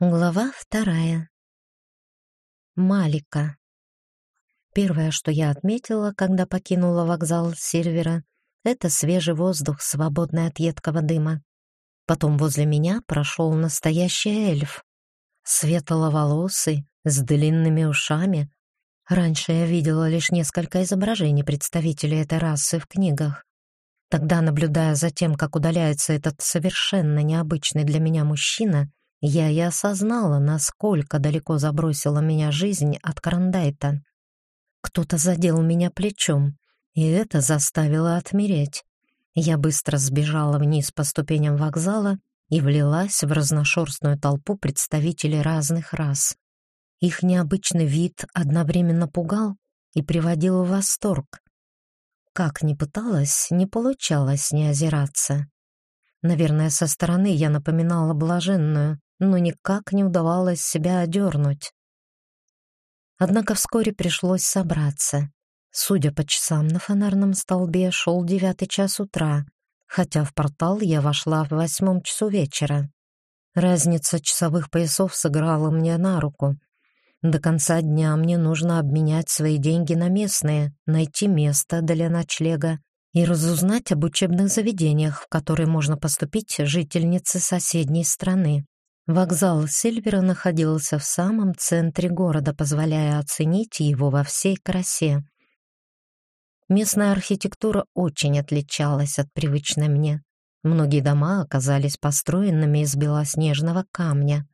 Глава вторая. Малика. Первое, что я отметила, когда покинула вокзал Сильвера, это свежий воздух, свободный от едкого дыма. Потом возле меня прошел настоящий эльф. Светловолосый, с длинными ушами. Раньше я видела лишь несколько изображений представителей этой расы в книгах. Тогда, наблюдая за тем, как удаляется этот совершенно необычный для меня мужчина, я и осознала, насколько далеко забросила меня жизнь от Карандайта. Кто-то задел меня плечом, и это заставило отмереть. Я быстро сбежала вниз по ступеням вокзала и влилась в разношерстную толпу представителей разных рас. Их необычный вид одновременно пугал и приводил в восторг. Как ни пыталась, не получалось не озираться. Наверное, со стороны я напоминала блаженную, но никак не удавалось себя одернуть. Однако вскоре пришлось собраться. Судя по часам на фонарном столбе, шел девятый час утра, хотя в портал я вошла в восьмом часу вечера. Разница часовых поясов сыграла мне на руку. До конца дня мне нужно обменять свои деньги на местные, найти место для ночлега и разузнать об учебных заведениях, в которые можно поступить жительнице соседней страны. Вокзал Сильвера находился в самом центре города, позволяя оценить его во всей красе. Местная архитектура очень отличалась от привычной мне. Многие дома оказались построенными из белоснежного камня.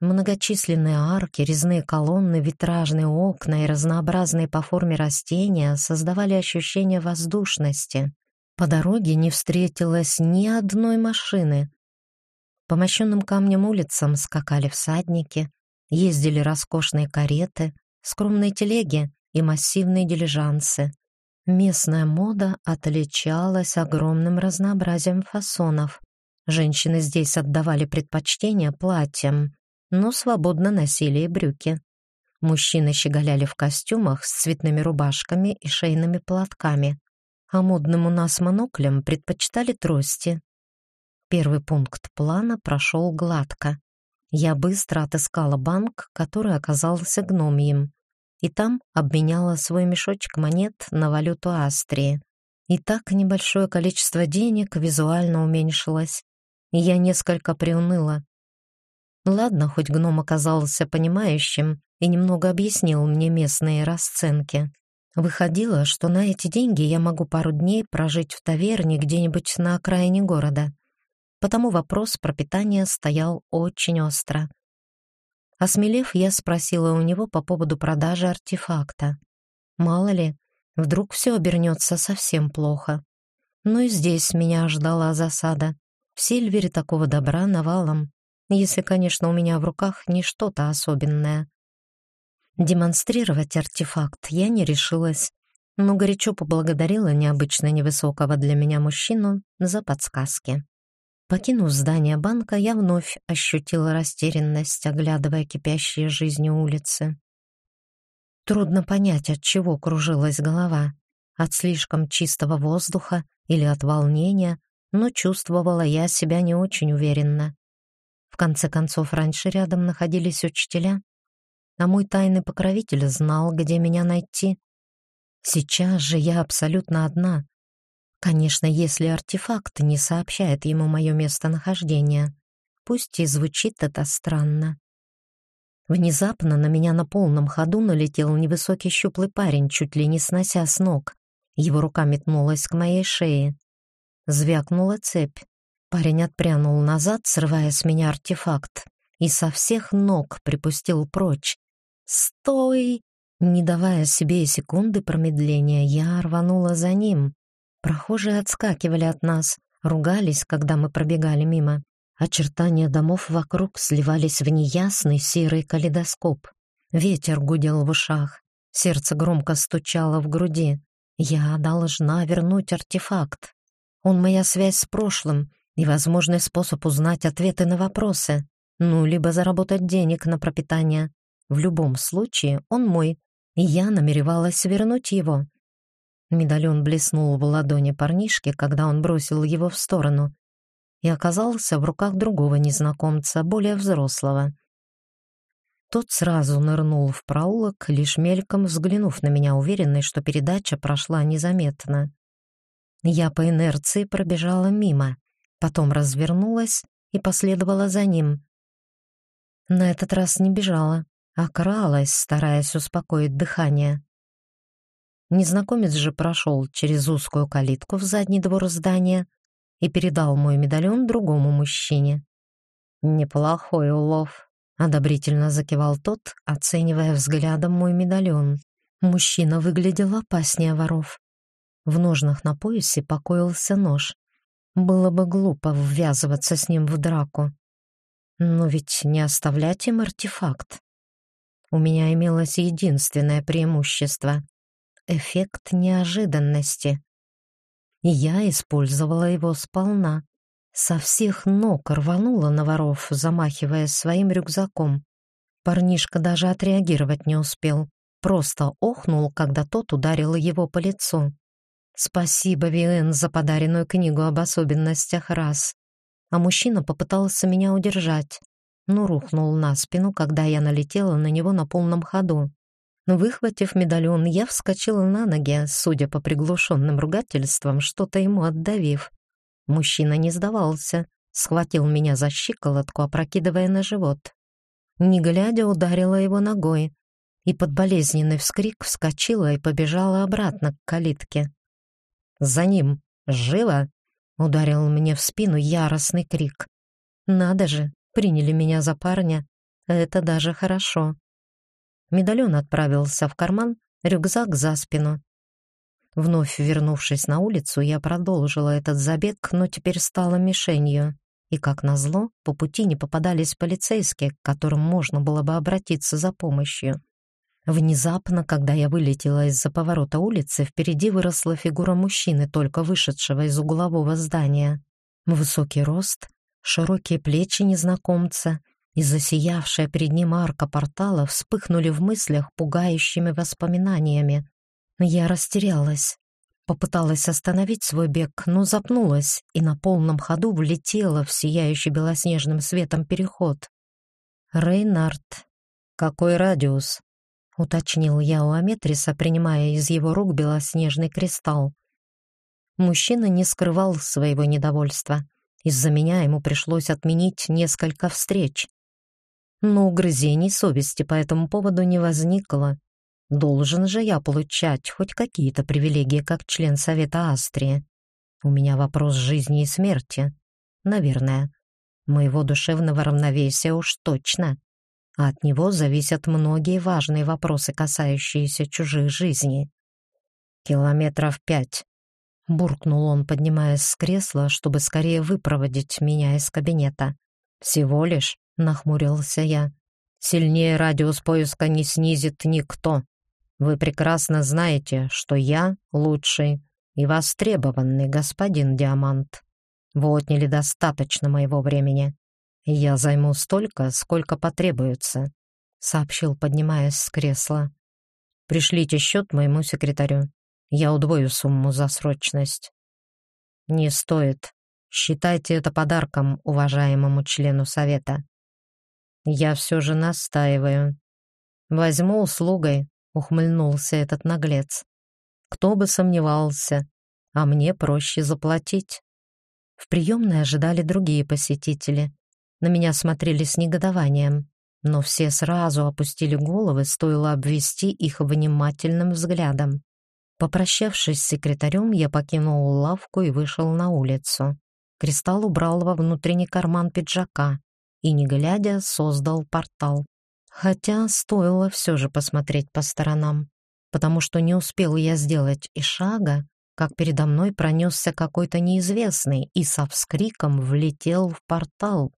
Многочисленные арки, резные колонны, витражные окна и разнообразные по форме растения создавали ощущение воздушности. По дороге не встретилось ни одной машины, по мощенным камням улицам скакали всадники, ездили роскошные кареты, скромные телеги и массивные дилижансы. Местная мода отличалась огромным разнообразием фасонов. Женщины здесь отдавали предпочтение платьям, но свободно носили и брюки. Мужчины щеголяли в костюмах с цветными рубашками и шейными платками, а модным у нас моноклем предпочитали трости Первый пункт плана прошел гладко. Я быстро отыскала банк, который оказался гномием, и там обменяла свой мешочек монет на валюту Астрии. И так небольшое количество денег визуально уменьшилось, и я несколько приуныла. Ладно, хоть гном оказался понимающим и немного объяснил мне местные расценки. Выходило, что на эти деньги я могу пару дней прожить в таверне где-нибудь на окраине города потому вопрос про питание стоял очень остро. Осмелев, я спросила у него по поводу продажи артефакта. Мало ли, вдруг все обернется совсем плохо. Но и здесь меня ждала засада. В Сильвере такого добра навалом, если, конечно, у меня в руках не что-то особенное. Демонстрировать артефакт я не решилась, но горячо поблагодарила необычно невысокого для меня мужчину за подсказки. Покинув здание банка, я вновь ощутила растерянность, оглядывая кипящие жизнью улицы. Трудно понять, от чего кружилась голова. От слишком чистого воздуха или от волнения, но чувствовала я себя не очень уверенно. В конце концов, раньше рядом находились учителя, а мой тайный покровитель знал, где меня найти. Сейчас же я абсолютно одна, Конечно, если артефакт не сообщает ему мое местонахождение. Пусть и звучит это странно. Внезапно на меня на полном ходу налетел невысокий щуплый парень, чуть ли не снося с ног. Его рука метнулась к моей шее. Звякнула цепь. Парень отпрянул назад, срывая с меня артефакт, и со всех ног припустил прочь. «Стой!» Не давая себе секунды промедления, я рванула за ним. Прохожие отскакивали от нас, ругались, когда мы пробегали мимо. Очертания домов вокруг сливались в неясный серый калейдоскоп. Ветер гудел в ушах, сердце громко стучало в груди. Я должна вернуть артефакт. Он моя связь с прошлым и возможный способ узнать ответы на вопросы. Ну, либо заработать денег на пропитание. В любом случае, он мой, и я намеревалась вернуть его. Медальон блеснул в ладони парнишки, когда он бросил его в сторону, и оказался в руках другого незнакомца, более взрослого. Тот сразу нырнул в проулок, лишь мельком взглянув на меня, уверенный, что передача прошла незаметно. Я по инерции пробежала мимо, потом развернулась и последовала за ним. На этот раз не бежала, а кралась, стараясь успокоить дыхание. Незнакомец же прошел через узкую калитку в задний двор здания и передал мой медальон другому мужчине. «Неплохой улов», — одобрительно закивал тот, оценивая взглядом мой медальон. Мужчина выглядел опаснее воров. В ножнах на поясе покоился нож. Было бы глупо ввязываться с ним в драку. Но ведь не оставлять им артефакт. У меня имелось единственное преимущество — эффект неожиданности. Я использовала его сполна. Со всех ног рванула на воров, замахиваясь своим рюкзаком. Парнишка даже отреагировать не успел, просто охнул, когда тот ударил его по лицу. Спасибо, Виэн, за подаренную книгу об особенностях рас. А мужчина попытался меня удержать, но рухнул на спину, когда я налетела на него на полном ходу. Выхватив медальон, я вскочила на ноги, судя по приглушенным ругательствам, что-то ему отдавив. Мужчина не сдавался, схватил меня за щиколотку, опрокидывая на живот. Не глядя, ударила его ногой, и под болезненный вскрик вскочила и побежала обратно к калитке. «За ним! Живо!» — ударил мне в спину яростный крик. «Надо же, приняли меня за парня. Это даже хорошо». Медальон отправился в карман, рюкзак за спину. Вновь вернувшись на улицу, я продолжила этот забег, но теперь стала мишенью. И, как назло, по пути не попадались полицейские, к которым можно было бы обратиться за помощью. Внезапно, когда я вылетела из-за поворота улицы, впереди выросла фигура мужчины, только вышедшего из углового здания. Высокий рост, широкие плечи незнакомца и засиявшая перед ним арка портала вспыхнули в мыслях пугающими воспоминаниями. Я растерялась. Попыталась остановить свой бег, но запнулась и на полном ходу влетела в сияющий белоснежным светом переход. «Рейнард, какой радиус?» — уточнил я у Аметриса, принимая из его рук белоснежный кристалл. Мужчина не скрывал своего недовольства. Из-за меня ему пришлось отменить несколько встреч. Но угрызений совести по этому поводу не возникло. Должен же я получать хоть какие-то привилегии как член Совета Астрии. У меня вопрос жизни и смерти. Наверное. Моего душевного равновесия уж точно а от него зависят многие важные вопросы, касающиеся чужих жизней. «Километров пять», — буркнул он, поднимаясь с кресла, чтобы скорее выпроводить меня из кабинета. «Всего лишь», — нахмурился я, — «сильнее радиус поиска не снизит никто. Вы прекрасно знаете, что я лучший и востребованный господин Диамант. Вы отняли достаточно моего времени. «Я займу столько, сколько потребуется», — сообщил, поднимаясь с кресла. «Пришлите счет моему секретарю. Я удвою сумму за срочность». «Не стоит. Считайте это подарком уважаемому члену совета». «Я все же настаиваю». «Возьму услугой», — ухмыльнулся этот наглец. «Кто бы сомневался, а мне проще заплатить». В приемной ожидали другие посетители. На меня смотрели с негодованием, но все сразу опустили головы, стоило обвести их внимательным взглядом. Попрощавшись с секретарем, я покинул лавку и вышел на улицу. Кристалл убрал во внутренний карман пиджака и, не глядя, создал портал. Хотя стоило все же посмотреть по сторонам, потому что не успел я сделать и шага, как передо мной пронесся какой-то неизвестный и со вскриком влетел в портал.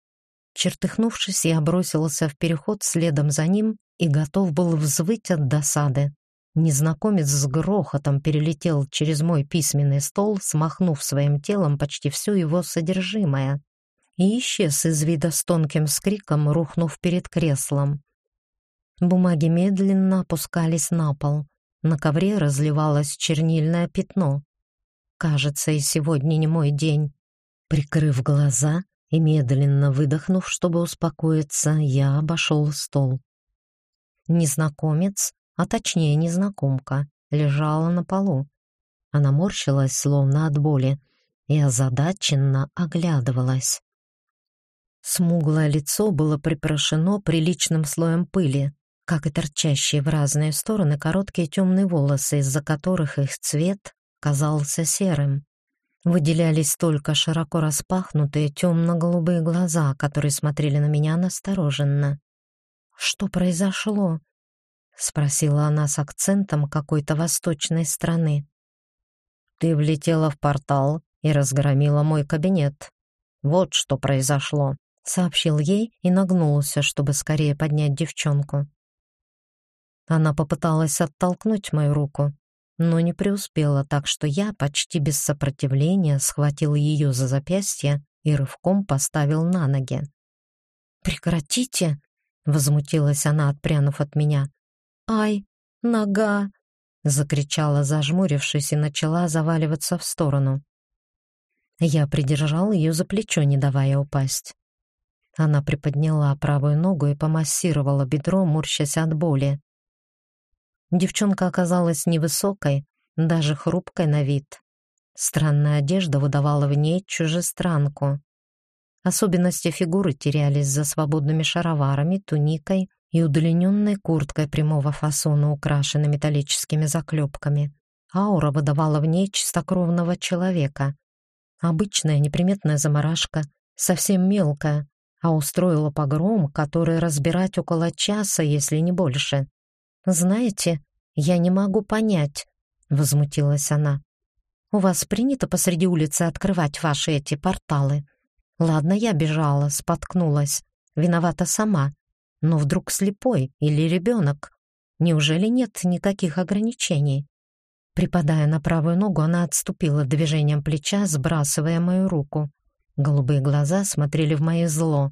Чертыхнувшись, я бросился в переход следом за ним и готов был взвыть от досады. Незнакомец с грохотом перелетел через мой письменный стол, смахнув своим телом почти все его содержимое, и исчез из вида с тонким скриком, рухнув перед креслом. Бумаги медленно опускались на пол. На ковре разливалось чернильное пятно. Кажется, и сегодня не мой день. Прикрыв глаза, и медленно выдохнув, чтобы успокоиться, я обошел стол. Незнакомец, а точнее незнакомка, лежала на полу. Она морщилась, словно от боли, и озадаченно оглядывалась. Смуглое лицо было припорошено приличным слоем пыли, как и торчащие в разные стороны короткие темные волосы, из-за которых их цвет казался серым. Выделялись только широко распахнутые темно-голубые глаза, которые смотрели на меня настороженно. «Что произошло?» — спросила она с акцентом какой-то восточной страны. «Ты влетела в портал и разгромила мой кабинет. Вот что произошло», — сообщил ей и нагнулся, чтобы скорее поднять девчонку. Она попыталась оттолкнуть мою руку, но не преуспела, так что я почти без сопротивления схватил ее за запястье и рывком поставил на ноги. «Прекратите!» — возмутилась она, отпрянув от меня. «Ай, нога!» — закричала, зажмурившись, и начала заваливаться в сторону. Я придержал ее за плечо, не давая упасть. Она приподняла правую ногу и помассировала бедро, морщась от боли. Девчонка оказалась невысокой, даже хрупкой на вид. Странная одежда выдавала в ней чужестранку. Особенности фигуры терялись за свободными шароварами, туникой и удлиненной курткой прямого фасона, украшенной металлическими заклепками. Аура выдавала в ней чистокровного человека. Обычная неприметная заморашка, совсем мелкая, а устроила погром, который разбирать около часа, если не больше. «Знаете, я не могу понять», — возмутилась она. «У вас принято посреди улицы открывать ваши эти порталы? Ладно, я бежала, споткнулась, виновата сама, но вдруг слепой или ребенок? Неужели нет никаких ограничений?» Припадая на правую ногу, она отступила движением плеча, сбрасывая мою руку. Голубые глаза смотрели в мое зло.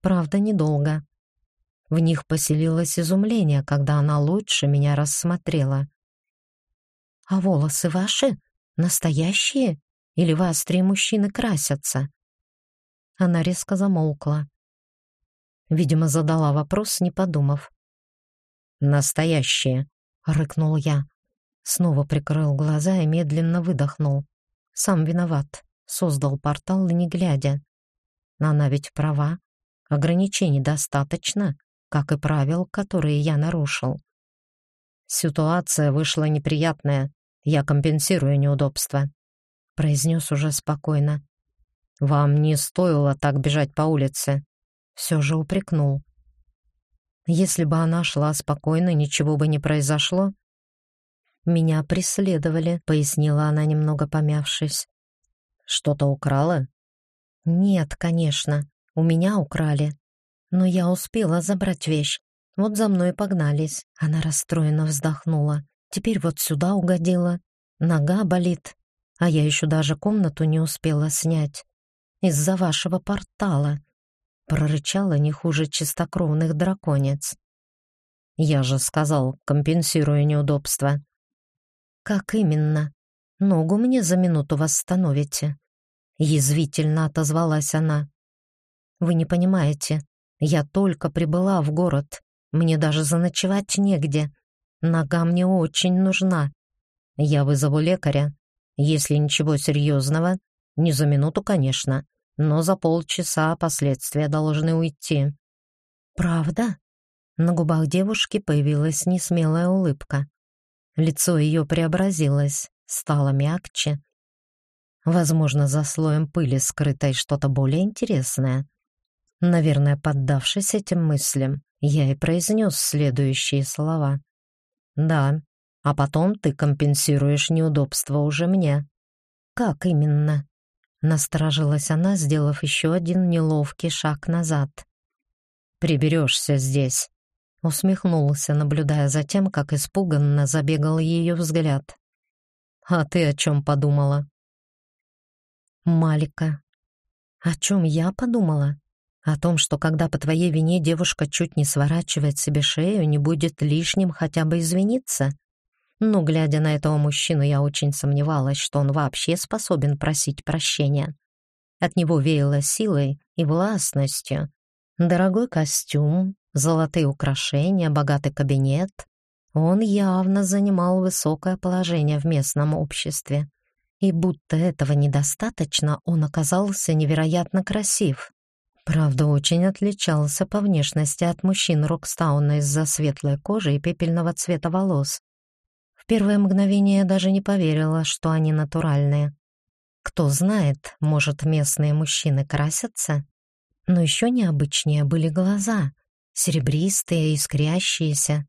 Правда, недолго. В них поселилось изумление, когда она лучше меня рассмотрела. «А волосы ваши? Настоящие? Или вас три мужчины красятся?» Она резко замолкла. Видимо, задала вопрос, не подумав. «Настоящие», — рыкнул я. Снова прикрыл глаза и медленно выдохнул. Сам виноват. Создал портал, не глядя. Но она ведь права. Ограничений достаточно как и правил, которые я нарушил. Ситуация вышла неприятная, я компенсирую неудобства, произнес уже спокойно. Вам не стоило так бежать по улице. Все же упрекнул. Если бы она шла спокойно, ничего бы не произошло. Меня преследовали, пояснила она, немного помявшись. Что-то украла? Нет, конечно, у меня украли но я успела забрать вещь. Вот за мной погнались. Она расстроенно вздохнула. Теперь вот сюда угодила. Нога болит, а я еще даже комнату не успела снять. Из-за вашего портала. Прорычала не хуже чистокровных драконец. Я же сказал, компенсирую неудобства. Как именно? Ногу мне за минуту восстановите. Язвительно отозвалась она. Вы не понимаете, я только прибыла в город. Мне даже заночевать негде. Нога мне очень нужна. Я вызову лекаря. Если ничего серьезного, не за минуту, конечно, но за полчаса последствия должны уйти. Правда? На губах девушки появилась несмелая улыбка. Лицо ее преобразилось, стало мягче. Возможно, за слоем пыли скрытой что-то более интересное. Наверное, поддавшись этим мыслям, я и произнес следующие слова. «Да, а потом ты компенсируешь неудобства уже мне». «Как именно?» Насторожилась она, сделав еще один неловкий шаг назад. «Приберешься здесь», — усмехнулся, наблюдая за тем, как испуганно забегал ее взгляд. «А ты о чем подумала?» «Малика». «О чем я подумала?» О том, что когда по твоей вине девушка чуть не сворачивает себе шею, не будет лишним хотя бы извиниться. Но, глядя на этого мужчину, я очень сомневалась, что он вообще способен просить прощения. От него веяло силой и властностью. Дорогой костюм, золотые украшения, богатый кабинет. Он явно занимал высокое положение в местном обществе. И будто этого недостаточно, он оказался невероятно красив. Правда, очень отличался по внешности от мужчин Рокстауна из-за светлой кожи и пепельного цвета волос. В первое мгновение я даже не поверила, что они натуральные. Кто знает, может, местные мужчины красятся? Но еще необычнее были глаза, серебристые, искрящиеся.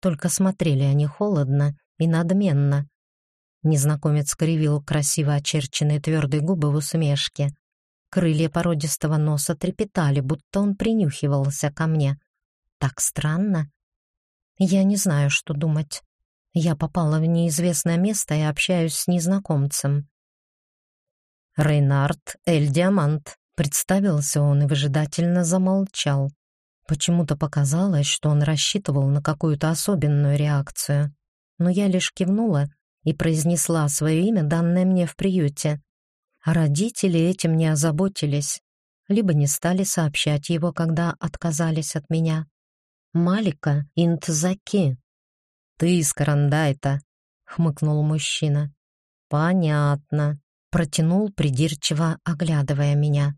Только смотрели они холодно и надменно. Незнакомец кривил красиво очерченные твердые губы в усмешке. Крылья породистого носа трепетали, будто он принюхивался ко мне. Так странно. Я не знаю, что думать. Я попала в неизвестное место и общаюсь с незнакомцем. Рейнард Эль Диамант. Представился он и выжидательно замолчал. Почему-то показалось, что он рассчитывал на какую-то особенную реакцию. Но я лишь кивнула и произнесла свое имя, данное мне в приюте. Родители этим не озаботились, либо не стали сообщать его, когда отказались от меня. Малика Интзаки. «Ты из Карандайта», — хмыкнул мужчина. «Понятно», — протянул придирчиво, оглядывая меня.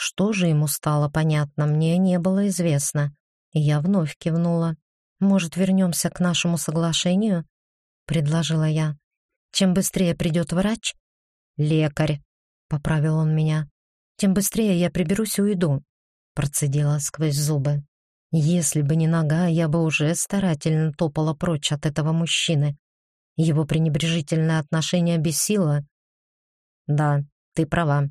Что же ему стало понятно, мне не было известно. Я вновь кивнула. «Может, вернемся к нашему соглашению?» — предложила я. «Чем быстрее придет врач, «Лекарь», — поправил он меня. «Тем быстрее я приберусь и уйду», — процедила сквозь зубы. «Если бы не нога, я бы уже старательно топала прочь от этого мужчины. Его пренебрежительное отношение бесило». «Да, ты права».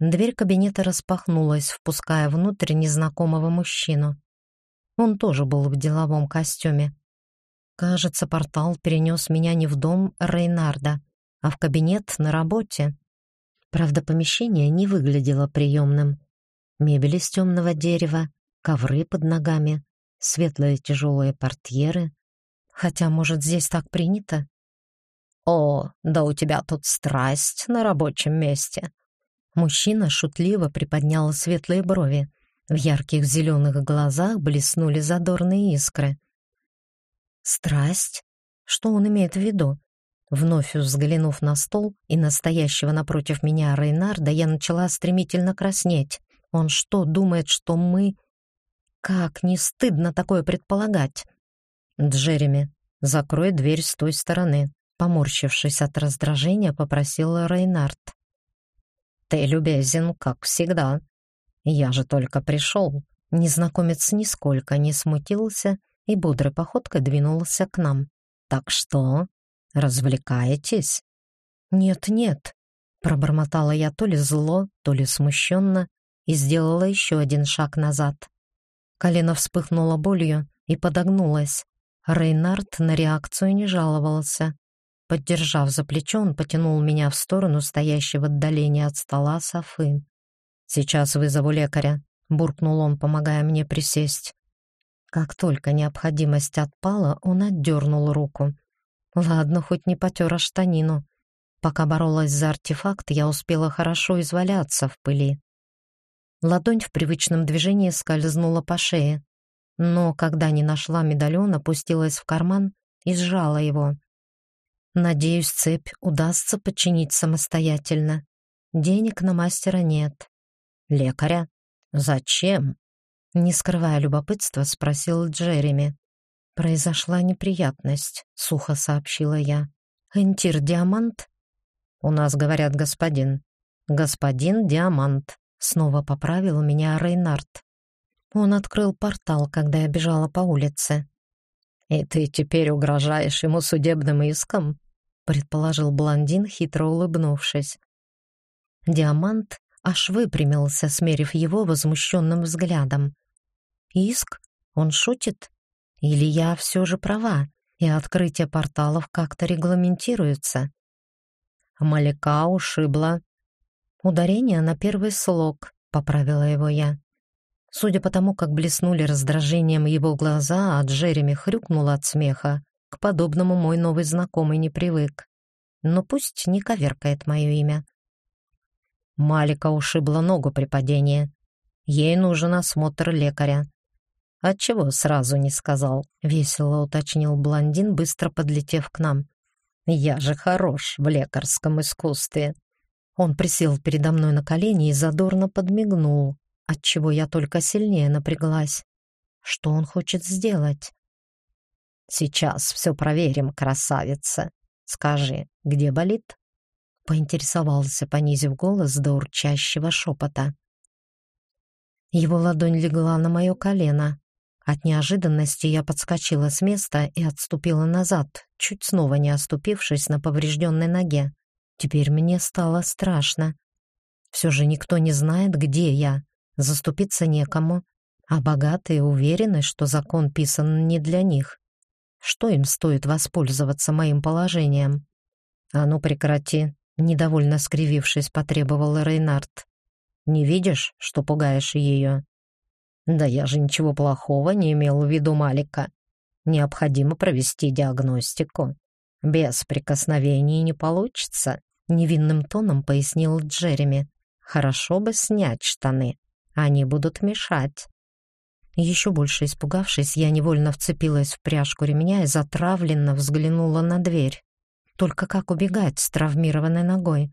Дверь кабинета распахнулась, впуская внутрь незнакомого мужчину. Он тоже был в деловом костюме. Кажется, портал перенес меня не в дом Рейнарда, а в кабинет на работе. Правда, помещение не выглядело приемным. Мебель из темного дерева, ковры под ногами, светлые тяжелые портьеры. Хотя, может, здесь так принято? «О, да у тебя тут страсть на рабочем месте!» Мужчина шутливо приподнял светлые брови. В ярких зеленых глазах блеснули задорные искры. «Страсть? Что он имеет в виду? Вновь взглянув на стол и настоящего напротив меня Рейнарда, я начала стремительно краснеть. Он что, думает, что мы... Как не стыдно такое предполагать? Джереми, закрой дверь с той стороны. Поморщившись от раздражения, попросил Рейнард. Ты любезен, как всегда. Я же только пришел. Незнакомец нисколько не смутился и бодрой походкой двинулся к нам. Так что, Развлекаетесь?» «Нет-нет», — пробормотала я то ли зло, то ли смущенно и сделала еще один шаг назад. Колено вспыхнуло болью и подогнулось. Рейнард на реакцию не жаловался. Поддержав за плечо, он потянул меня в сторону стоящего отдаления от стола Софы. «Сейчас вызову лекаря», — буркнул он, помогая мне присесть. Как только необходимость отпала, он отдернул руку. Ладно, хоть не потёра штанину. Пока боролась за артефакт, я успела хорошо изваляться в пыли. Ладонь в привычном движении скользнула по шее, но когда не нашла медальон, опустилась в карман и сжала его. Надеюсь, цепь удастся починить самостоятельно. Денег на мастера нет. Лекаря? Зачем? Не скрывая любопытства, спросил Джереми. «Произошла неприятность», — сухо сообщила я. «Энтир Диамант?» «У нас говорят господин». «Господин Диамант», — снова поправил меня Рейнард. Он открыл портал, когда я бежала по улице. «И ты теперь угрожаешь ему судебным иском?» — предположил блондин, хитро улыбнувшись. Диамант аж выпрямился, смерив его возмущенным взглядом. «Иск? Он шутит?» Или я все же права, и открытие порталов как-то регламентируется? Маляка ушибла. Ударение на первый слог, поправила его я. Судя по тому, как блеснули раздражением его глаза, а Джереми хрюкнула от смеха, к подобному мой новый знакомый не привык. Но пусть не коверкает мое имя. Малика ушибла ногу при падении. Ей нужен осмотр лекаря. Отчего сразу не сказал?» — весело уточнил блондин, быстро подлетев к нам. «Я же хорош в лекарском искусстве». Он присел передо мной на колени и задорно подмигнул, отчего я только сильнее напряглась. Что он хочет сделать? «Сейчас все проверим, красавица. Скажи, где болит?» Поинтересовался, понизив голос до урчащего шепота. Его ладонь легла на мое колено. От неожиданности я подскочила с места и отступила назад, чуть снова не оступившись на поврежденной ноге. Теперь мне стало страшно. Все же никто не знает, где я. Заступиться некому, а богатые уверены, что закон писан не для них. Что им стоит воспользоваться моим положением? «А ну прекрати!» — недовольно скривившись, потребовал Рейнард. «Не видишь, что пугаешь ее?» «Да я же ничего плохого не имел в виду Малика. Необходимо провести диагностику. Без прикосновений не получится», — невинным тоном пояснил Джереми. «Хорошо бы снять штаны. Они будут мешать». Еще больше испугавшись, я невольно вцепилась в пряжку ремня и затравленно взглянула на дверь. Только как убегать с травмированной ногой?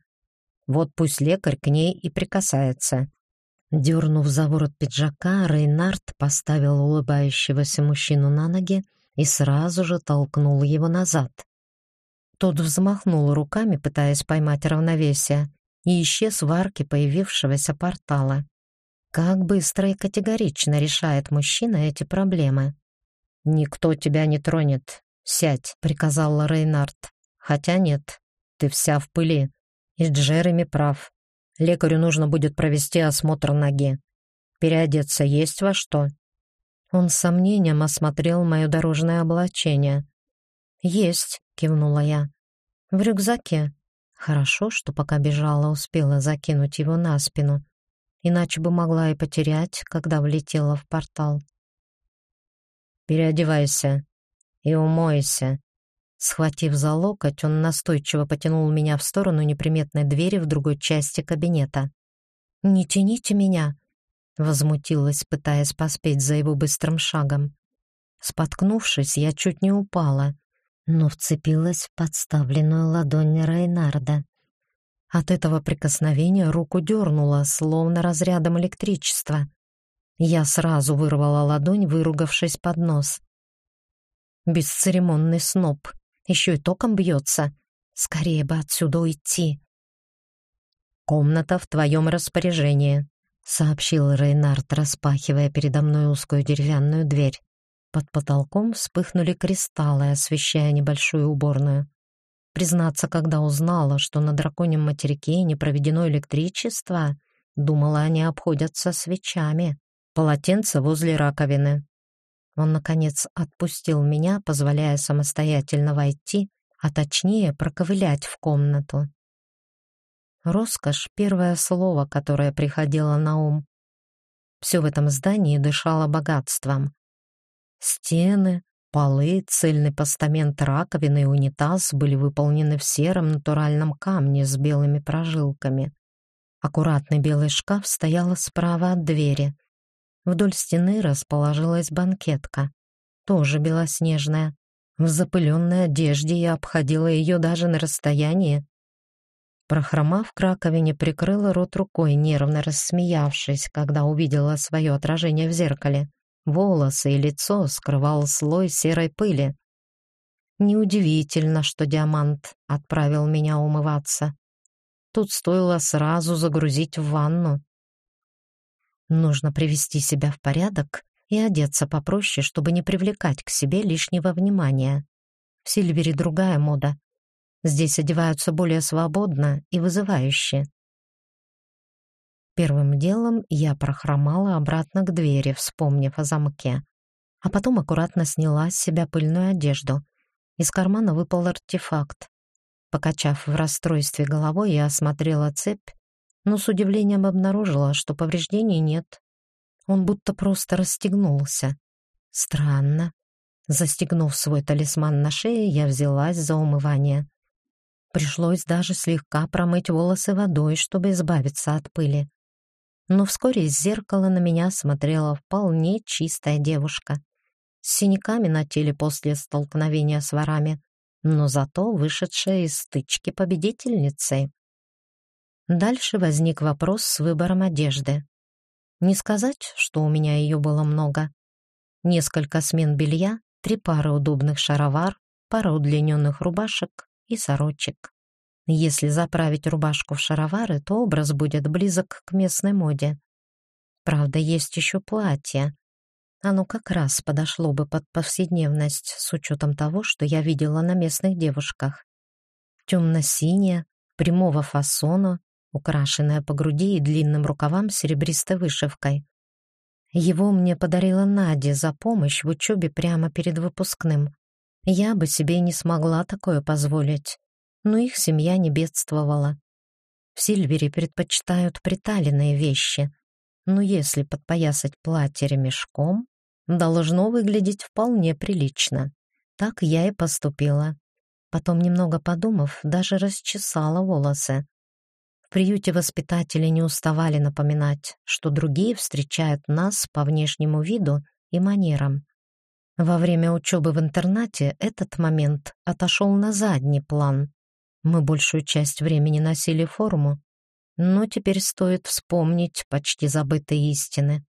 Вот пусть лекарь к ней и прикасается. Дернув за ворот пиджака, Рейнард поставил улыбающегося мужчину на ноги и сразу же толкнул его назад. Тот взмахнул руками, пытаясь поймать равновесие, и исчез в арке появившегося портала. Как быстро и категорично решает мужчина эти проблемы. «Никто тебя не тронет. Сядь», — приказал Рейнард. «Хотя нет, ты вся в пыли. И Джереми прав. Лекарю нужно будет провести осмотр ноги. Переодеться есть во что?» Он с сомнением осмотрел мое дорожное облачение. «Есть», — кивнула я. «В рюкзаке. Хорошо, что пока бежала, успела закинуть его на спину иначе бы могла и потерять, когда влетела в портал. «Переодевайся и умойся». Схватив за локоть, он настойчиво потянул меня в сторону неприметной двери в другой части кабинета. «Не тяните меня!» — возмутилась, пытаясь поспеть за его быстрым шагом. Споткнувшись, я чуть не упала, но вцепилась в подставленную ладонь Рейнарда. От этого прикосновения руку дернуло, словно разрядом электричества. Я сразу вырвала ладонь, выругавшись под нос. Бесцеремонный сноб, еще и током бьется. Скорее бы отсюда уйти. «Комната в твоем распоряжении», — сообщил Рейнард, распахивая передо мной узкую деревянную дверь. Под потолком вспыхнули кристаллы, освещая небольшую уборную. Признаться, когда узнала, что на драконьем материке не проведено электричество, думала, они обходятся свечами. Полотенце возле раковины. Он, наконец, отпустил меня, позволяя самостоятельно войти, а точнее проковылять в комнату. Роскошь — первое слово, которое приходило на ум. Все в этом здании дышало богатством. Стены, Полы, цельный постамент раковины и унитаз были выполнены в сером натуральном камне с белыми прожилками. Аккуратный белый шкаф стоял справа от двери. Вдоль стены расположилась банкетка, тоже белоснежная. В запыленной одежде я обходила ее даже на расстоянии. Прохромав к раковине, прикрыла рот рукой, нервно рассмеявшись, когда увидела свое отражение в зеркале. Волосы и лицо скрывал слой серой пыли. Неудивительно, что Диамант отправил меня умываться. Тут стоило сразу загрузить в ванну. Нужно привести себя в порядок и одеться попроще, чтобы не привлекать к себе лишнего внимания. В Сильвере другая мода. Здесь одеваются более свободно и вызывающе. Первым делом я прохромала обратно к двери, вспомнив о замке. А потом аккуратно сняла с себя пыльную одежду. Из кармана выпал артефакт. Покачав в расстройстве головой, я осмотрела цепь, но с удивлением обнаружила, что повреждений нет. Он будто просто расстегнулся. Странно. Застегнув свой талисман на шее, я взялась за умывание. Пришлось даже слегка промыть волосы водой, чтобы избавиться от пыли. Но вскоре из зеркала на меня смотрела вполне чистая девушка с синяками на теле после столкновения с ворами, но зато вышедшая из стычки победительницей. Дальше возник вопрос с выбором одежды. Не сказать, что у меня ее было много. Несколько смен белья, три пары удобных шаровар, пара удлиненных рубашек и сорочек. Если заправить рубашку в шаровары, то образ будет близок к местной моде. Правда, есть еще платье. Оно как раз подошло бы под повседневность с учетом того, что я видела на местных девушках. Темно-синее, прямого фасона, украшенное по груди и длинным рукавам серебристой вышивкой. Его мне подарила Надя за помощь в учебе прямо перед выпускным. Я бы себе не смогла такое позволить но их семья не бедствовала. В Сильвере предпочитают приталенные вещи, но если подпоясать платье ремешком, должно выглядеть вполне прилично. Так я и поступила. Потом, немного подумав, даже расчесала волосы. В приюте воспитатели не уставали напоминать, что другие встречают нас по внешнему виду и манерам. Во время учебы в интернате этот момент отошел на задний план. Мы большую часть времени носили форму, но теперь стоит вспомнить почти забытые истины.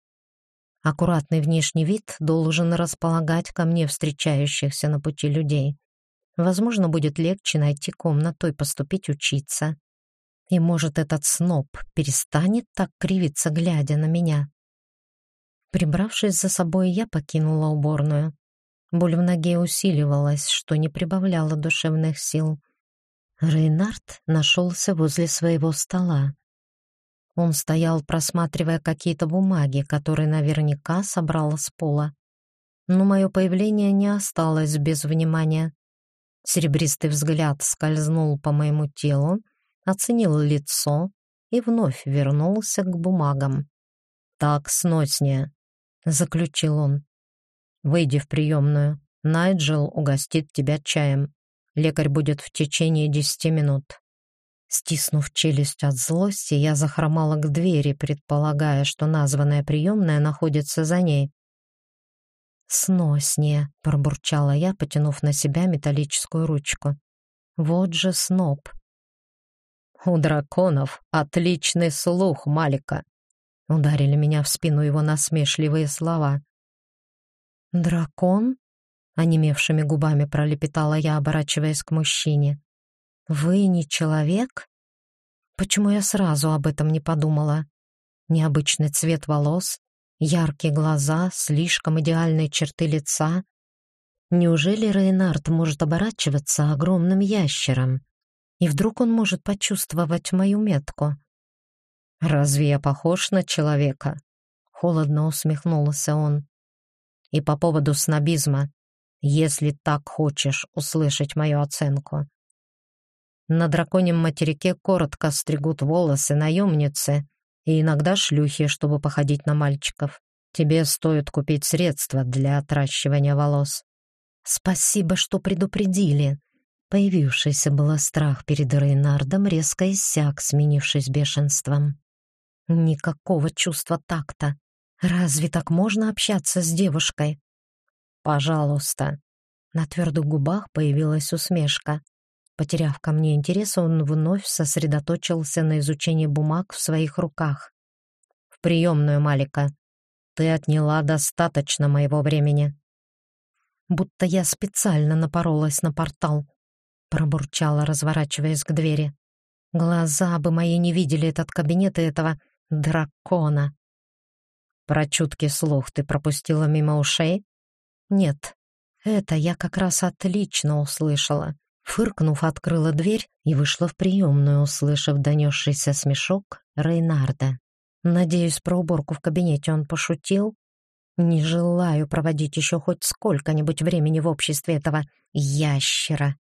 Аккуратный внешний вид должен располагать ко мне встречающихся на пути людей. Возможно, будет легче найти комнату и поступить учиться. И, может, этот сноб перестанет так кривиться, глядя на меня. Прибравшись за собой, я покинула уборную. Боль в ноге усиливалась, что не прибавляло душевных сил. Рейнард нашелся возле своего стола. Он стоял, просматривая какие-то бумаги, которые наверняка собрал с пола. Но мое появление не осталось без внимания. Серебристый взгляд скользнул по моему телу, оценил лицо и вновь вернулся к бумагам. «Так сноснее», — заключил он. «Выйди в приемную. Найджел угостит тебя чаем. Лекарь будет в течение десяти минут. Стиснув челюсть от злости, я захромала к двери, предполагая, что названная приемная находится за ней. «Сноснее», — пробурчала я, потянув на себя металлическую ручку. «Вот же сноб!» «У драконов отличный слух, Малика!» — ударили меня в спину его насмешливые слова. «Дракон?» Онемевшими губами пролепетала я, оборачиваясь к мужчине. Вы не человек? Почему я сразу об этом не подумала? Необычный цвет волос, яркие глаза, слишком идеальные черты лица. Неужели Рейнард может оборачиваться огромным ящером? И вдруг он может почувствовать мою метку? Разве я похож на человека? Холодно усмехнулся он. И по поводу снобизма если так хочешь услышать мою оценку. На драконьем материке коротко стригут волосы наемницы и иногда шлюхи, чтобы походить на мальчиков. Тебе стоит купить средства для отращивания волос. Спасибо, что предупредили. Появившийся было страх перед Рейнардом резко иссяк, сменившись бешенством. Никакого чувства такта. Разве так можно общаться с девушкой? «Пожалуйста». На твердых губах появилась усмешка. Потеряв ко мне интерес, он вновь сосредоточился на изучении бумаг в своих руках. «В приемную, Малика. Ты отняла достаточно моего времени». Будто я специально напоролась на портал, пробурчала, разворачиваясь к двери. Глаза бы мои не видели этот кабинет и этого дракона. Про чуткий слух ты пропустила мимо ушей? Нет, это я как раз отлично услышала. Фыркнув, открыла дверь и вышла в приемную, услышав донесшийся смешок Рейнарда. Надеюсь, про уборку в кабинете он пошутил. Не желаю проводить еще хоть сколько-нибудь времени в обществе этого ящера.